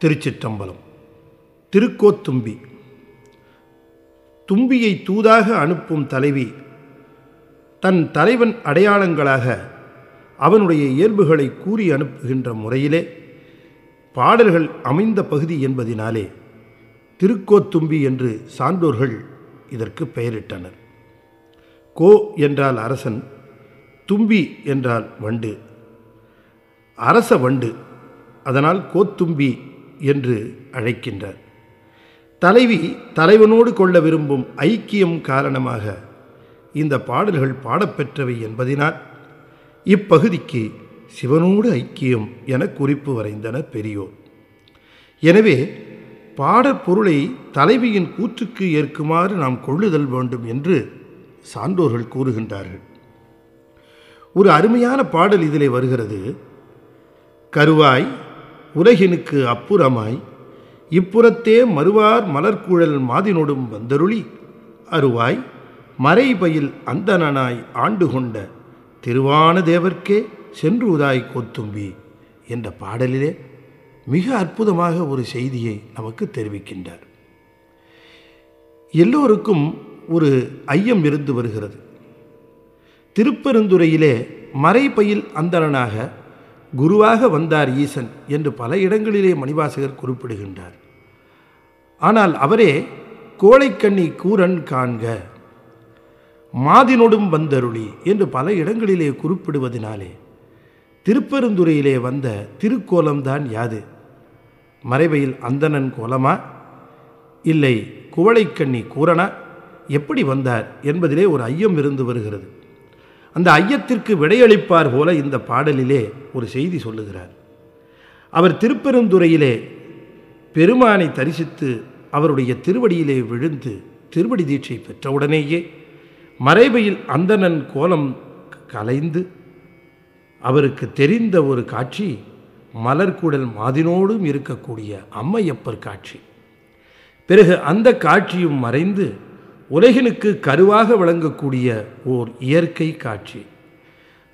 திருச்சிற்றம்பலம் திருக்கோத்தும்பி. தும்பியை தூதாக அனுப்பும் தலைவி தன் தலைவன் அடையாளங்களாக அவனுடைய இயல்புகளை கூறி அனுப்புகின்ற முறையிலே பாடல்கள் அமைந்த பகுதி என்பதினாலே திருக்கோத்தும்பி என்று சான்றோர்கள் இதற்கு பெயரிட்டனர். கோ என்றால் அரசன் தும்பி என்றால் வண்டு. அரச வண்டு அதனால் கோத்தும்பி என்று அழைக்கின்றார். தலைவி தலைவனோடு கொள்ள விரும்பும் ஐக்கியம் காரணமாக இந்த பாடல்கள் பாடப்பெற்றவை என்பதினால் இப்பகுதிக்கு சிவனோடு ஐக்கியம் என குறிப்பு வரைந்தனர் பெரியோர். எனவே பாடற்பொருளை தலைவியின் கூற்றுக்கு ஏற்குமாறு நாம் கொள்ளுதல் வேண்டும் என்று சான்றோர்கள் கூறுகின்றார்கள். ஒரு அருமையான பாடல் இதிலே வருகிறது. கருவாய் உலகினுக்கு அப்புறமாய் இப்புறத்தே மறுவார் மலர்குழல் மாதினொடும் வந்தருளி. அருவாய் மறைபயில் அந்தணனாய் ஆண்டு கொண்ட திருவான தேவர்க்கே சென்றுதாய் கோத்தும்பி என்ற பாடலிலே மிக அற்புதமாக ஒரு செய்தியை நமக்கு தெரிவிக்கின்றார். எல்லோருக்கும் ஒரு ஐயம் இருந்து வருகிறது. திருப்பெருந்துறையிலே மறைபயில் அந்தணனாக குருவாக வந்தார் ஈசன் என்று பல இடங்களிலே மணிவாசகர் குறிப்பிடுகின்றார். ஆனால் அவரே கோழைக்கண்ணி கூரன் காண்க மாதினொடும் வந்தருளி என்று பல இடங்களிலே குறிப்பிடுவதனாலே திருப்பெருந்துறையிலே வந்த திருக்கோலம்தான் யாது? மறைவையில் அந்தணன் கோலமா? இல்லை குவளைக்கண்ணி கூரனா? எப்படி வந்தார் என்பதிலே ஒரு ஐயம் இருந்து வருகிறது. அந்த ஐயத்திற்கு விடையளிப்பார் போல இந்த பாடலிலே ஒரு செய்தி சொல்லுகிறார். அவர் திருப்பெருந்துறையிலே பெருமானை தரிசித்து அவருடைய திருவடியிலே விழுந்து திருவடி தீட்சை பெற்றவுடனேயே மறைவையில் அந்தணன் கோலம் கலைந்து அவருக்கு தெரிந்த ஒரு காட்சி மலர்குடல் மாதினோடும் இருக்கக்கூடிய அம்மையப்பர் காட்சி. பிறகு அந்த காட்சியும் மறைந்து உலகினுக்கு கருவாக விளங்கக்கூடிய ஓர் இயற்கை காட்சி.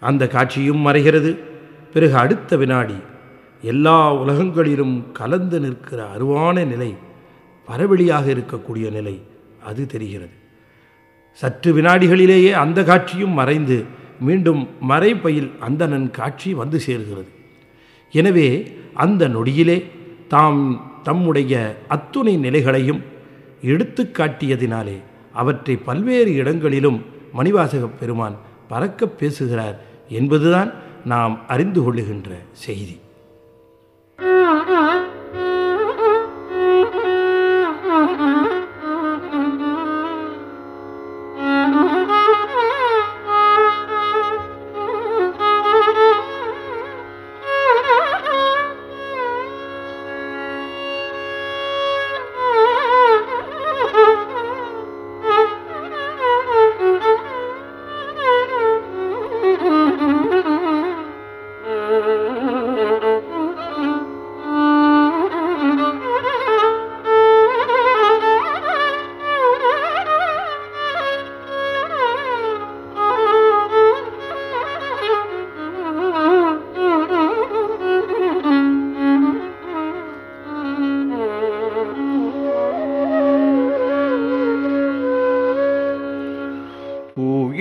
அந்த காட்சியும் மறைகிறது. பிறகு அடுத்த வினாடி எல்லா உலகங்களிலும் கலந்து நிற்கிற அருவான நிலை பரவெளியாக இருக்கக்கூடிய நிலை அது தெரிகிறது. சற்று வினாடிகளிலேயே அந்த காட்சியும் மறைந்து மீண்டும் மறைப்பையில் அந்தணன் காட்சி வந்து சேர்கிறது. எனவே அந்த நொடியிலே தாம் தம்முடைய அத்துணை நிலைகளையும் எடுத்து காட்டியதினாலே அவற்றை பல்வேறு இடங்களிலும் மணிவாசகப் பெருமான் பறக்க பேசுகிறார் என்பதுதான் நாம் அறிந்து கொள்ளுகின்ற செய்தி.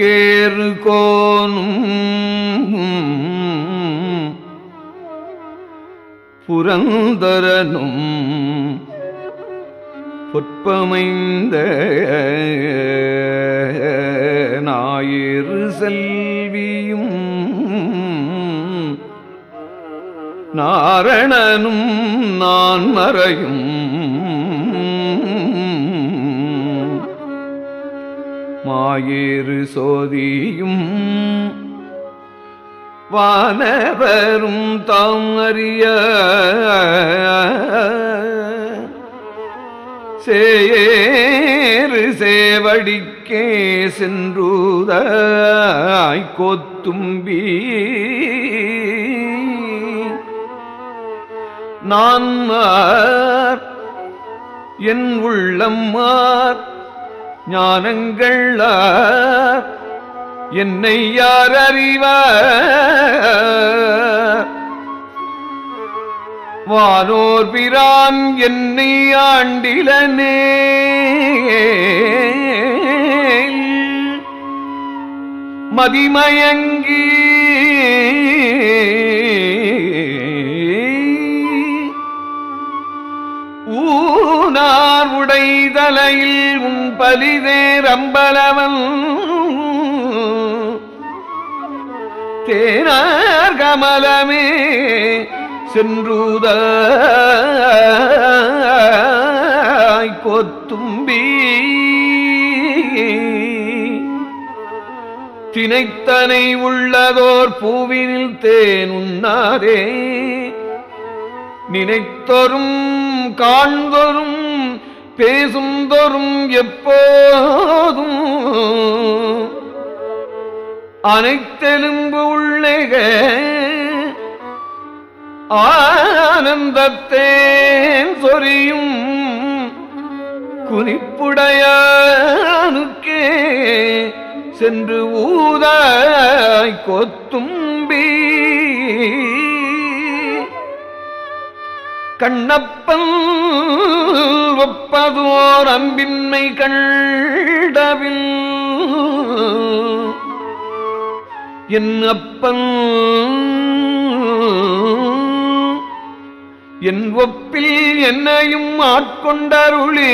பூயேறு கோனும் புரந்தரனும் பொற்பமைந்த ஞாயிறு செல்வியும் நாரணனும் நான் மறையும் மாயிறு சோதியும் வானவரும் தாம் அறிய சேரு சேவடிக்கே சென்றுதாய் கோத்தும்பி. நான் மார் என் உள்ளம் மார் ஞானங்கள் என்னை யார் அறிவார்? வானோர் பிரான் என்னை ஆண்டிலனே. மதிமயங்கி ஊனார் உடைதலையில் உன் பலிதேர் அம்பலவன் தேனார் கமலமே சென்றுதாய் கொத்தும்பி. தினைத்தனை உள்ளதோர் பூவினில் தேன் உண்ணாதே நினைத்தொரும் பேசும் பேசுந்தொரும் எப்போதும் அனைத்தெலும்பு உள்ளக ஆனந்தத்தேன் சொரியும் குறிப்புடையானுக்கே சென்று ஊதாய் கொத்தும் கண்ணப்பன் ஒப்பதோர் அம்பின்மை கண்டவில் என் அப்பன் என் ஒப்பில் என்னையும் ஆட்கொண்டருளி.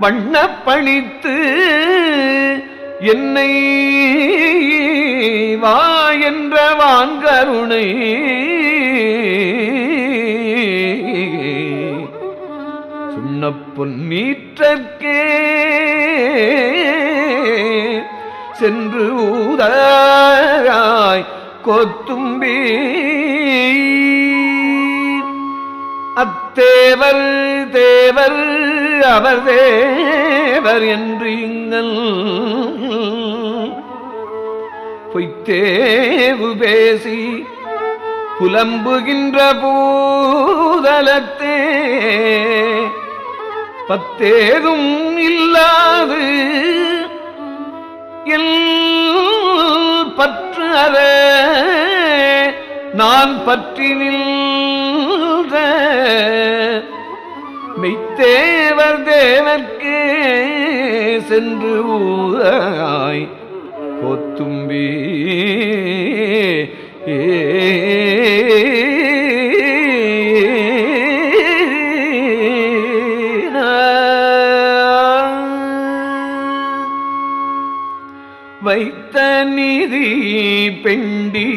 வண்ணப்பணித்து என்னை வா என்ற வான்கருணை. சுண்ண பொன்னீற்றற்கே சென்று ஊதாய் கொத்தும்பி அத்தேவர் தேவர் அவர் தேவர் என்று இங்கள் தேவு பேசி புலம்புகின்ற பூதலத்தே. பத்தேதும் இல்லாது எல் பற்று அற. நான் பற்றி நின்ற மெய்த்தேவர் தேவர்க்கே சென்று ஊதாய் கொத்தும்பி. வைத்த நிதி பெண்டி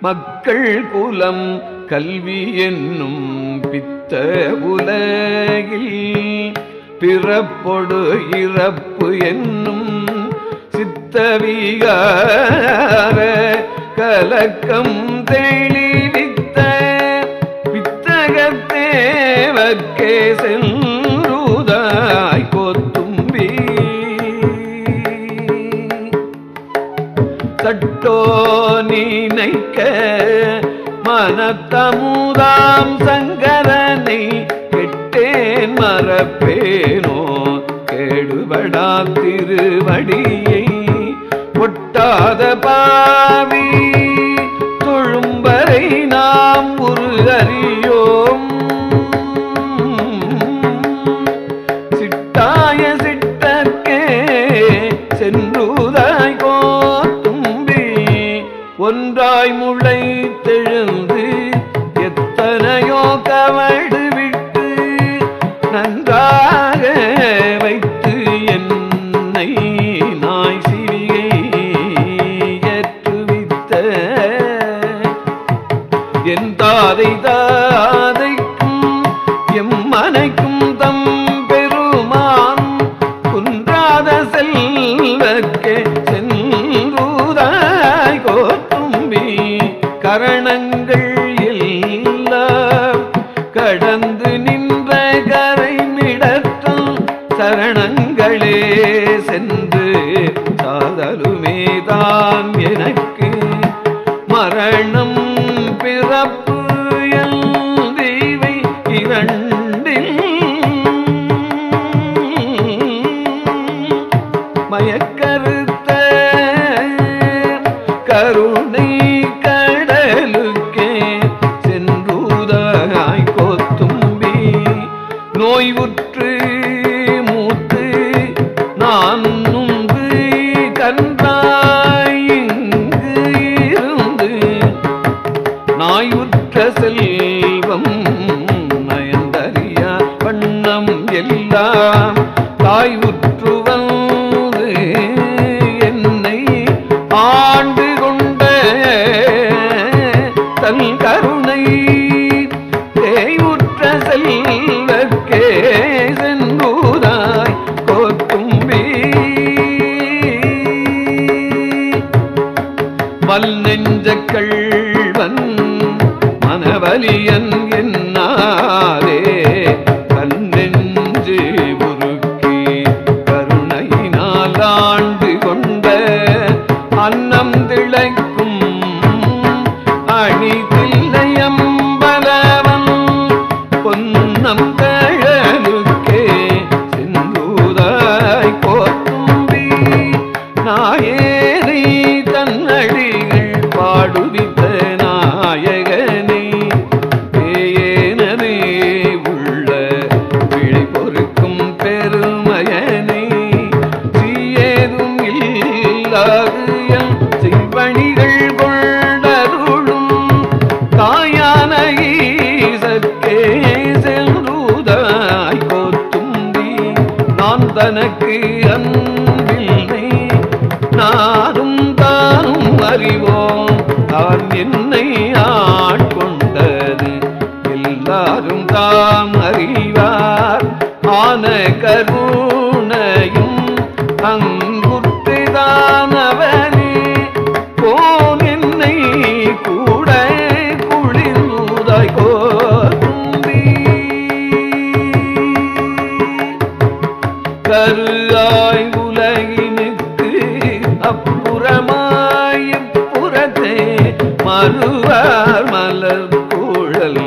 மக்கள் குலம் கல்வி என்னும் பித்த உலகில் பிறப்பொடு இறப்பு என்ன வித்தவிகார கலக்கம் தெளிவித்த வித்தகத்தேவக்கே சென்றுதாய் கொத்தும்பி. தட்டோ நினைக்க மனத்தமுதாம் சங்கரனை கெட்டேன் மறப்பேனோ கேடுபடா திருவடியை ஒட்டாத பாவி தாய்தான் எனக்கு. மரணம் பிறப்பு எல்வை இரண்டில். மயக்கருத்த கரு ஞானவலியன் என் ஞான கருணையும் அங்குற்றிதானவனே போன் என்னை கூட குளிர்ந்தாய் கோருந்தி கருளாய் உலகினுக்கு அப்புறமாய் புறத்தே மறுவார் மலர் குழல்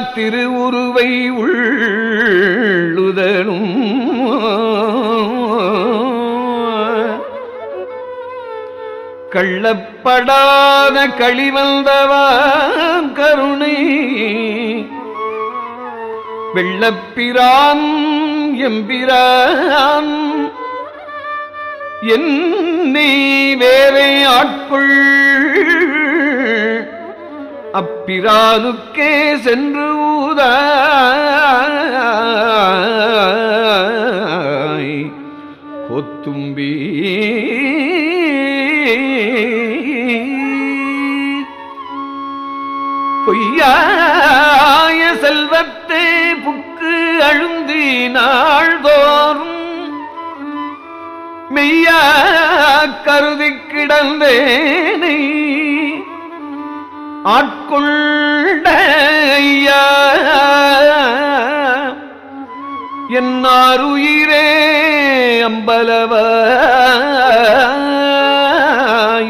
திருவுருவை உள்ளுதலும். கள்ளப்படாத களிவந்தவான் கருணை. வெள்ளப்பிரான் எம்பிரான். என்னை வேலை ஆட்கொள். அப்பிரானுக்கே சென்று கொத்துவாய் கொத்தும்பி. பொய்யாய செல்வத்தை புக்கு அழுந்தி நாள்தோறும் மெய்யா கருதி கிடந்தேனை ஆட்கொண்ட ஐயா என்னாருயிரே அம்பலவ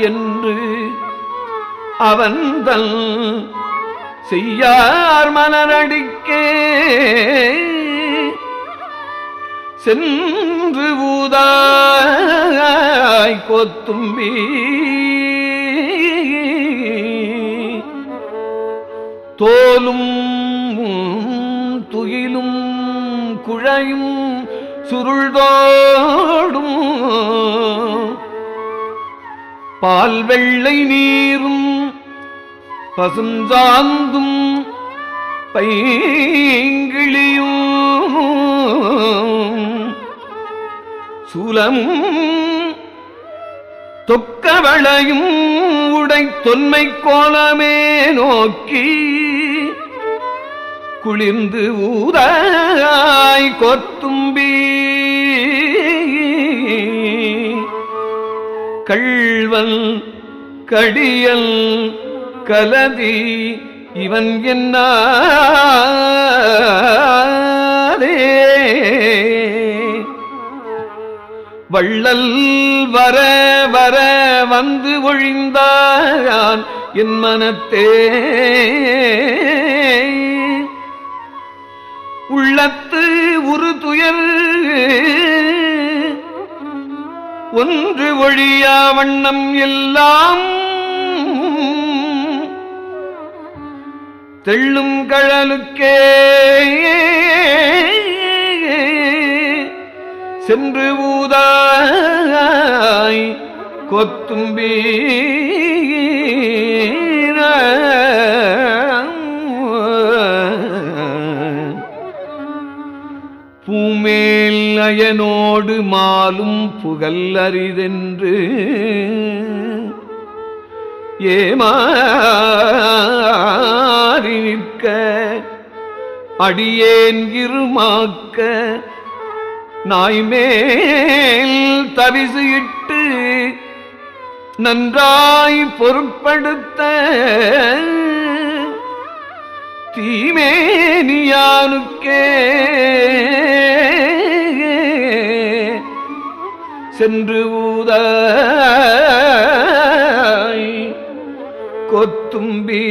என்று அவன்தல் செய்யார் மலரடிக்கே. சென்று ஊதாய் கொத்தும்பி. தோலும் சுடரையும் சுருள்தோடும் பால் வெள்ளை நீரும் பசுஞ்சாந்தும் பைங்கிழியும். சூலமும் தொக்கவளையும் உடை தொன்மை கோலமே நோக்கி குளிர்ந்து ஊதாய் கொத்தும்பி. கள்வன் கடியல் கலதி இவன் என்னாதே வள்ளல் வர வர வந்து ஒழிந்தான் என் மனத்தே. உள்ளத்து உரு துயர் ஒன்று ஒழியா வண்ணம் எல்லாம். தெள்ளும் கழலுக்கே. சென்று ஊதாய் கொத்தும்பீ நயனோடு மாலும் புகழ் அரிதென்று ஏமாறி நிற்க அடியேன் இருமாக்க நாய்மேல் தரிசு இட்டு நன்றாய் பொருட்படுத்த. தீமேனியானுக்கே சென்று ஊத கொத்தும்பீ